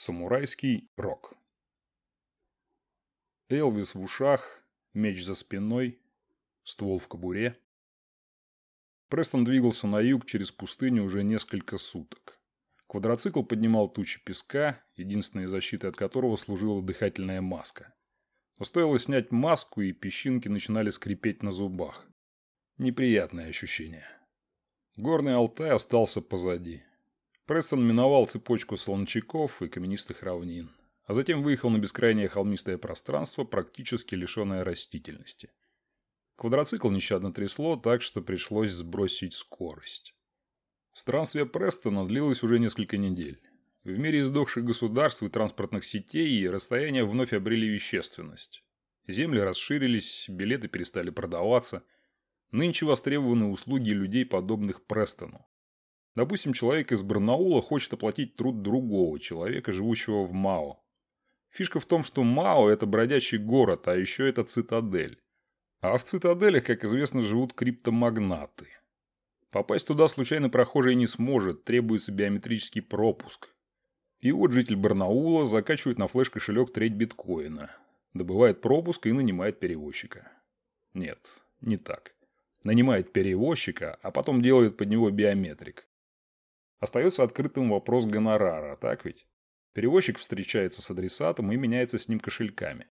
Самурайский рок. Элвис в ушах, меч за спиной, ствол в кобуре. Престон двигался на юг через пустыню уже несколько суток. Квадроцикл поднимал тучи песка, единственной защитой от которого служила дыхательная маска. Но стоило снять маску, и песчинки начинали скрипеть на зубах. Неприятное ощущение. Горный Алтай остался позади. Престон миновал цепочку солончаков и каменистых равнин, а затем выехал на бескрайнее холмистое пространство, практически лишенное растительности. Квадроцикл нещадно трясло, так что пришлось сбросить скорость. Странствие Престона длилось уже несколько недель. В мире издохших государств и транспортных сетей расстояния вновь обрели вещественность. Земли расширились, билеты перестали продаваться. Нынче востребованы услуги людей, подобных Престону. Допустим, человек из Барнаула хочет оплатить труд другого человека, живущего в Мао. Фишка в том, что Мао – это бродячий город, а еще это цитадель. А в цитаделях, как известно, живут криптомагнаты. Попасть туда случайно прохожий не сможет, требуется биометрический пропуск. И вот житель Барнаула закачивает на флеш-кошелек треть биткоина, добывает пропуск и нанимает перевозчика. Нет, не так. Нанимает перевозчика, а потом делает под него биометрик. Остается открытым вопрос гонорара, так ведь? Перевозчик встречается с адресатом и меняется с ним кошельками.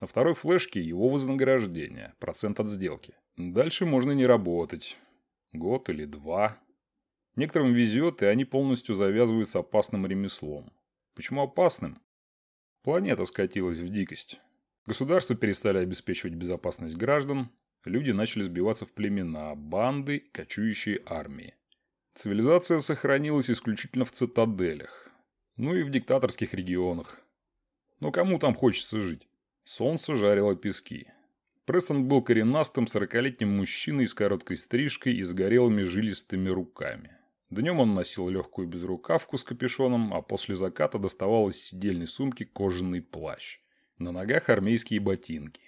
На второй флешке его вознаграждение, процент от сделки. Дальше можно не работать. Год или два. Некоторым везет, и они полностью завязывают с опасным ремеслом. Почему опасным? Планета скатилась в дикость. Государства перестали обеспечивать безопасность граждан, люди начали сбиваться в племена, банды, кочующие армии. Цивилизация сохранилась исключительно в цитаделях. Ну и в диктаторских регионах. Но кому там хочется жить? Солнце жарило пески. Престон был коренастым сорокалетним мужчиной с короткой стрижкой и сгорелыми жилистыми руками. Днем он носил легкую безрукавку с капюшоном, а после заката доставал из сидельной сумки кожаный плащ. На ногах армейские ботинки.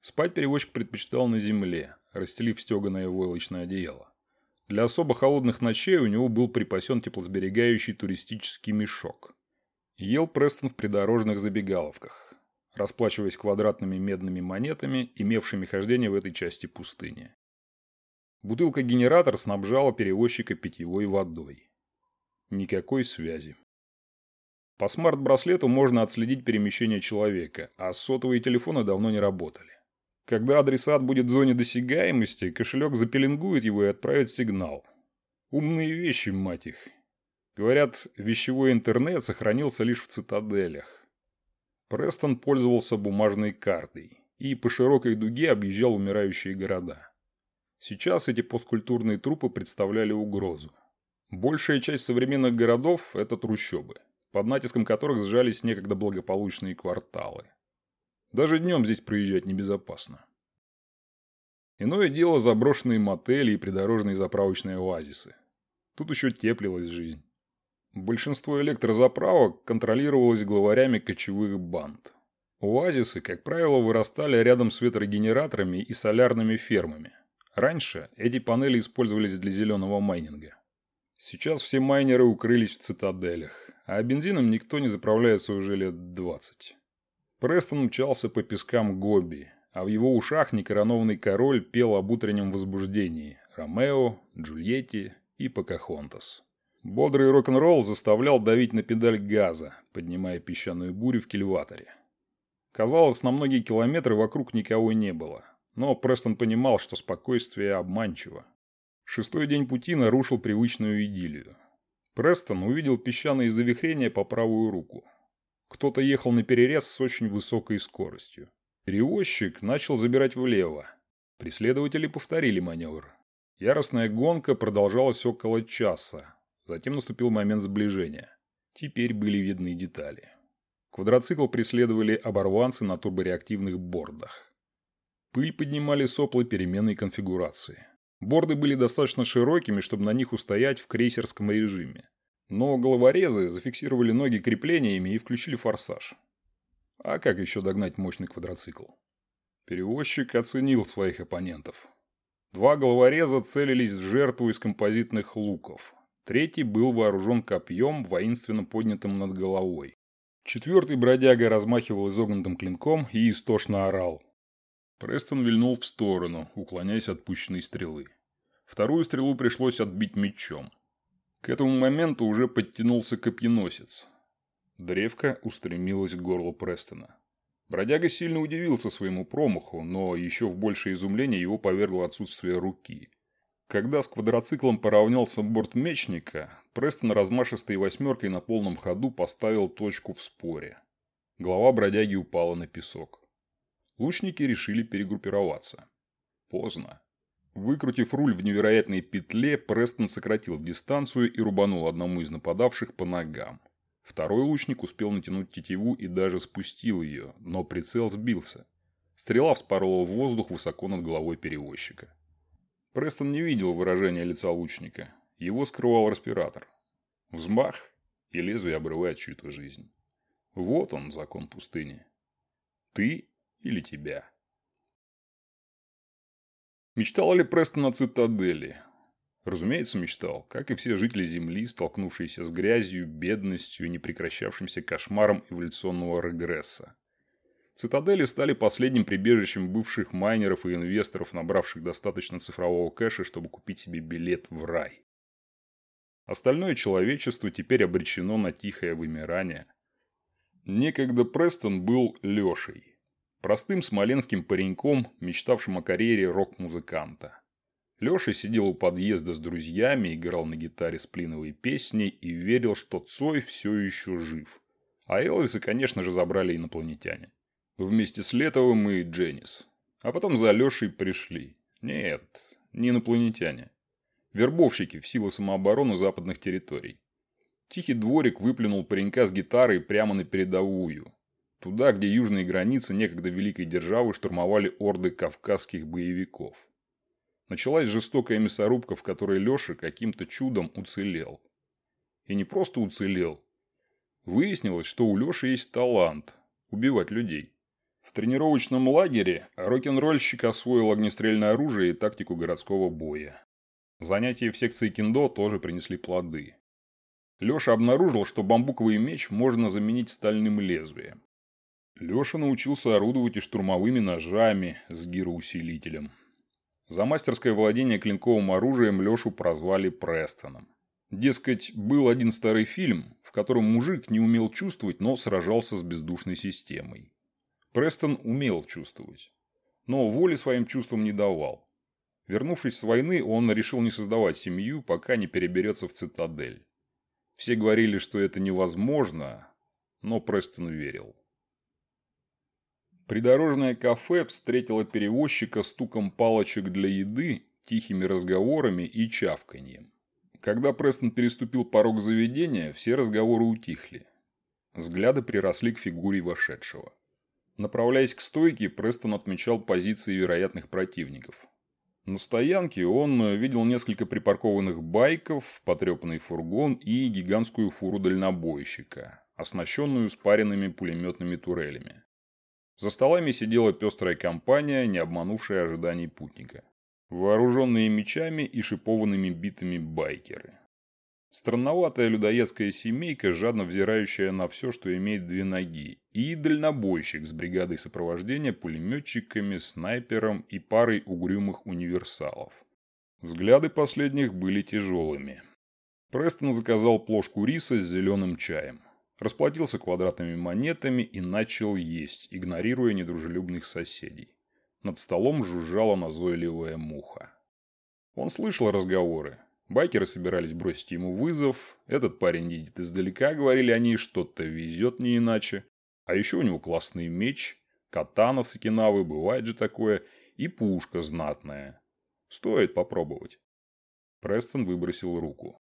Спать перевозчик предпочитал на земле, расстелив стеганое войлочное одеяло. Для особо холодных ночей у него был припасен теплосберегающий туристический мешок. Ел Престон в придорожных забегаловках, расплачиваясь квадратными медными монетами, имевшими хождение в этой части пустыни. Бутылка-генератор снабжала перевозчика питьевой водой. Никакой связи. По смарт-браслету можно отследить перемещение человека, а сотовые телефоны давно не работали. Когда адресат будет в зоне досягаемости, кошелек запеленгует его и отправит сигнал. Умные вещи, мать их. Говорят, вещевой интернет сохранился лишь в цитаделях. Престон пользовался бумажной картой и по широкой дуге объезжал умирающие города. Сейчас эти посткультурные трупы представляли угрозу. Большая часть современных городов – это трущобы, под натиском которых сжались некогда благополучные кварталы. Даже днем здесь проезжать небезопасно. Иное дело заброшенные мотели и придорожные заправочные оазисы. Тут еще теплилась жизнь. Большинство электрозаправок контролировалось главарями кочевых банд. Оазисы, как правило, вырастали рядом с ветрогенераторами и солярными фермами. Раньше эти панели использовались для зеленого майнинга. Сейчас все майнеры укрылись в цитаделях, а бензином никто не заправляется уже лет 20. Престон мчался по пескам Гоби, а в его ушах некоронованный король пел об утреннем возбуждении Ромео, Джульетти и Покахонтас. Бодрый рок-н-ролл заставлял давить на педаль газа, поднимая песчаную бурю в кильваторе. Казалось, на многие километры вокруг никого не было, но Престон понимал, что спокойствие обманчиво. Шестой день пути нарушил привычную идиллию. Престон увидел песчаные завихрения по правую руку. Кто-то ехал на перерез с очень высокой скоростью. Перевозчик начал забирать влево. Преследователи повторили маневр. Яростная гонка продолжалась около часа. Затем наступил момент сближения. Теперь были видны детали. Квадроцикл преследовали оборванцы на турбореактивных бордах. Пыль поднимали соплы переменной конфигурации. Борды были достаточно широкими, чтобы на них устоять в крейсерском режиме. Но головорезы зафиксировали ноги креплениями и включили форсаж. А как еще догнать мощный квадроцикл? Перевозчик оценил своих оппонентов. Два головореза целились в жертву из композитных луков. Третий был вооружен копьем, воинственно поднятым над головой. Четвертый бродяга размахивал изогнутым клинком и истошно орал. Престон вильнул в сторону, уклоняясь от пущенной стрелы. Вторую стрелу пришлось отбить мечом. К этому моменту уже подтянулся копьеносец. Древко устремилось к горлу Престона. Бродяга сильно удивился своему промаху, но еще в большее изумление его повергло отсутствие руки. Когда с квадроциклом поравнялся борт мечника, Престон размашистой восьмеркой на полном ходу поставил точку в споре. Голова бродяги упала на песок. Лучники решили перегруппироваться. Поздно. Выкрутив руль в невероятной петле, Престон сократил дистанцию и рубанул одному из нападавших по ногам. Второй лучник успел натянуть тетиву и даже спустил ее, но прицел сбился. Стрела вспорола в воздух высоко над головой перевозчика. Престон не видел выражения лица лучника. Его скрывал респиратор. Взмах, и лезвие обрывает чью-то жизнь. Вот он, закон пустыни. Ты или тебя. Мечтал ли Престон о цитадели? Разумеется, мечтал, как и все жители Земли, столкнувшиеся с грязью, бедностью и непрекращавшимся кошмаром эволюционного регресса. Цитадели стали последним прибежищем бывших майнеров и инвесторов, набравших достаточно цифрового кэша, чтобы купить себе билет в рай. Остальное человечество теперь обречено на тихое вымирание. Некогда Престон был Лешей. Простым смоленским пареньком, мечтавшим о карьере рок-музыканта. Леша сидел у подъезда с друзьями, играл на гитаре сплиновые песни и верил, что Цой все еще жив. А Элвиса, конечно же, забрали инопланетяне. Вместе с Летовым и Дженнис. А потом за Лешей пришли. Нет, не инопланетяне. Вербовщики в силу самообороны западных территорий. Тихий дворик выплюнул паренька с гитарой прямо на передовую. Туда, где южные границы некогда великой державы штурмовали орды кавказских боевиков. Началась жестокая мясорубка, в которой Леша каким-то чудом уцелел. И не просто уцелел. Выяснилось, что у Леши есть талант – убивать людей. В тренировочном лагере рок-н-ролльщик освоил огнестрельное оружие и тактику городского боя. Занятия в секции кендо тоже принесли плоды. Леша обнаружил, что бамбуковый меч можно заменить стальным лезвием. Леша научился орудовать и штурмовыми ножами с гироусилителем. За мастерское владение клинковым оружием Лешу прозвали Престоном. Дескать, был один старый фильм, в котором мужик не умел чувствовать, но сражался с бездушной системой. Престон умел чувствовать, но воли своим чувствам не давал. Вернувшись с войны, он решил не создавать семью, пока не переберется в цитадель. Все говорили, что это невозможно, но Престон верил. Придорожное кафе встретило перевозчика стуком палочек для еды, тихими разговорами и чавканьем. Когда Престон переступил порог заведения, все разговоры утихли. Взгляды приросли к фигуре вошедшего. Направляясь к стойке, Престон отмечал позиции вероятных противников. На стоянке он видел несколько припаркованных байков, потрепанный фургон и гигантскую фуру дальнобойщика, оснащенную спаренными пулеметными турелями. За столами сидела пестрая компания, не обманувшая ожиданий путника. Вооруженные мечами и шипованными битами байкеры. Странноватая людоедская семейка, жадно взирающая на все, что имеет две ноги, и дальнобойщик с бригадой сопровождения, пулеметчиками, снайпером и парой угрюмых универсалов. Взгляды последних были тяжелыми. Престон заказал плошку риса с зеленым чаем расплатился квадратными монетами и начал есть, игнорируя недружелюбных соседей. Над столом жужжала назойливая муха. Он слышал разговоры. Байкеры собирались бросить ему вызов. Этот парень едет издалека, говорили они, что-то везет не иначе. А еще у него классный меч, катана с Окинавы, бывает же такое, и пушка знатная. Стоит попробовать. Престон выбросил руку.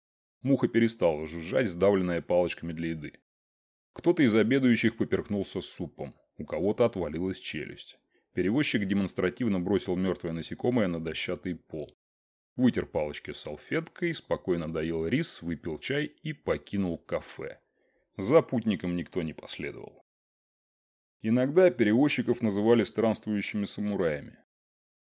Муха перестала жужжать, сдавленная палочками для еды. Кто-то из обедающих поперхнулся супом, у кого-то отвалилась челюсть. Перевозчик демонстративно бросил мертвое насекомое на дощатый пол. Вытер палочки салфеткой, спокойно доел рис, выпил чай и покинул кафе. За путником никто не последовал. Иногда перевозчиков называли странствующими самураями.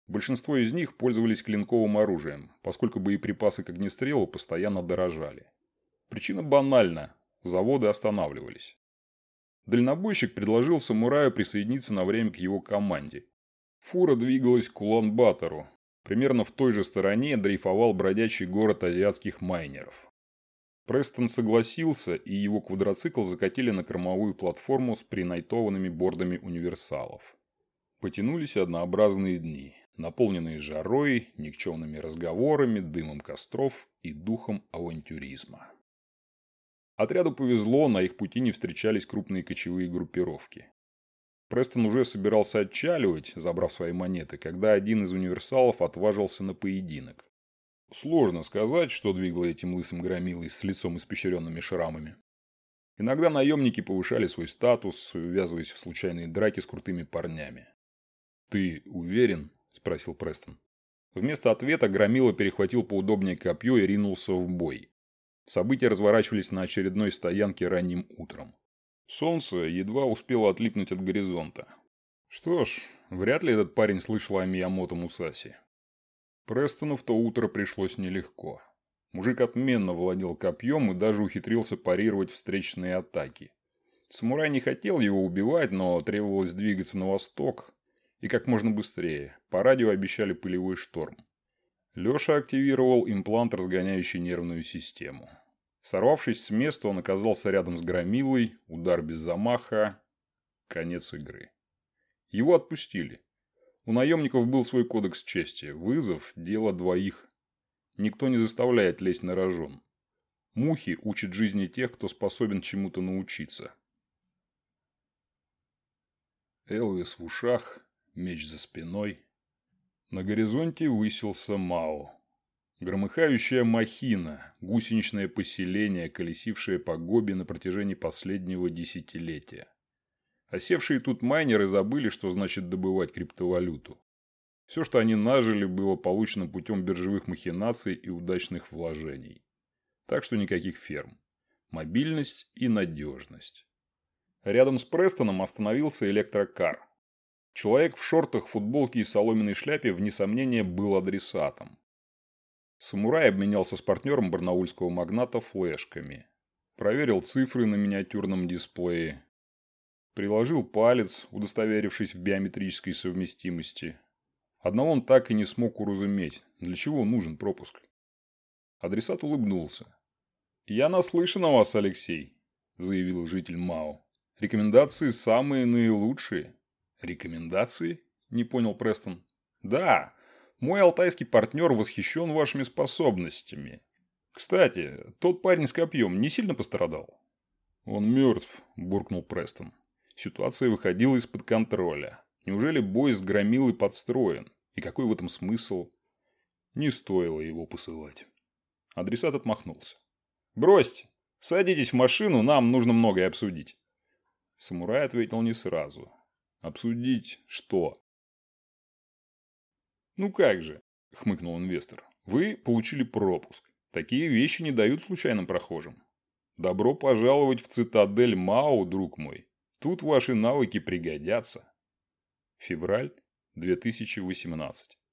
Большинство из них пользовались клинковым оружием, поскольку боеприпасы к огнестрелу постоянно дорожали. Причина банальна – заводы останавливались. Дальнобойщик предложил самураю присоединиться на время к его команде. Фура двигалась к Улан-Батору. Примерно в той же стороне дрейфовал бродячий город азиатских майнеров. Престон согласился, и его квадроцикл закатили на кормовую платформу с принайтованными бордами универсалов. Потянулись однообразные дни, наполненные жарой, никчемными разговорами, дымом костров и духом авантюризма. Отряду повезло, на их пути не встречались крупные кочевые группировки. Престон уже собирался отчаливать, забрав свои монеты, когда один из универсалов отважился на поединок. Сложно сказать, что двигало этим лысым громилой с лицом испещренными шрамами. Иногда наемники повышали свой статус, ввязываясь в случайные драки с крутыми парнями. «Ты уверен?» – спросил Престон. Вместо ответа Громила перехватил поудобнее копье и ринулся в бой. События разворачивались на очередной стоянке ранним утром. Солнце едва успело отлипнуть от горизонта. Что ж, вряд ли этот парень слышал о Миямото Мусаси. Престону в то утро пришлось нелегко. Мужик отменно владел копьем и даже ухитрился парировать встречные атаки. Самурай не хотел его убивать, но требовалось двигаться на восток и как можно быстрее. По радио обещали пылевой шторм. Леша активировал имплант, разгоняющий нервную систему. Сорвавшись с места, он оказался рядом с громилой, удар без замаха, конец игры. Его отпустили. У наемников был свой кодекс чести. Вызов – дело двоих. Никто не заставляет лезть на рожон. Мухи учат жизни тех, кто способен чему-то научиться. Элвис в ушах, меч за спиной – на горизонте высился Мао. Громыхающая махина, гусеничное поселение, колесившее по Гоби на протяжении последнего десятилетия. Осевшие тут майнеры забыли, что значит добывать криптовалюту. Все, что они нажили, было получено путем биржевых махинаций и удачных вложений. Так что никаких ферм. Мобильность и надежность. Рядом с Престоном остановился электрокар. Человек в шортах, футболке и соломенной шляпе, вне сомнения, был адресатом. Самурай обменялся с партнером барнаульского магната флешками. Проверил цифры на миниатюрном дисплее. Приложил палец, удостоверившись в биометрической совместимости. Одного он так и не смог уразуметь, для чего нужен пропуск. Адресат улыбнулся. «Я наслышан о вас, Алексей», – заявил житель МАО. «Рекомендации самые наилучшие». «Рекомендации?» – не понял Престон. «Да, мой алтайский партнер восхищен вашими способностями. Кстати, тот парень с копьем не сильно пострадал?» «Он мертв», – буркнул Престон. Ситуация выходила из-под контроля. Неужели бой с громилой подстроен? И какой в этом смысл? Не стоило его посылать. Адресат отмахнулся. «Бросьте! Садитесь в машину, нам нужно многое обсудить». Самурай ответил не сразу. Обсудить что? Ну как же, хмыкнул инвестор. Вы получили пропуск. Такие вещи не дают случайным прохожим. Добро пожаловать в цитадель Мао, друг мой. Тут ваши навыки пригодятся. Февраль 2018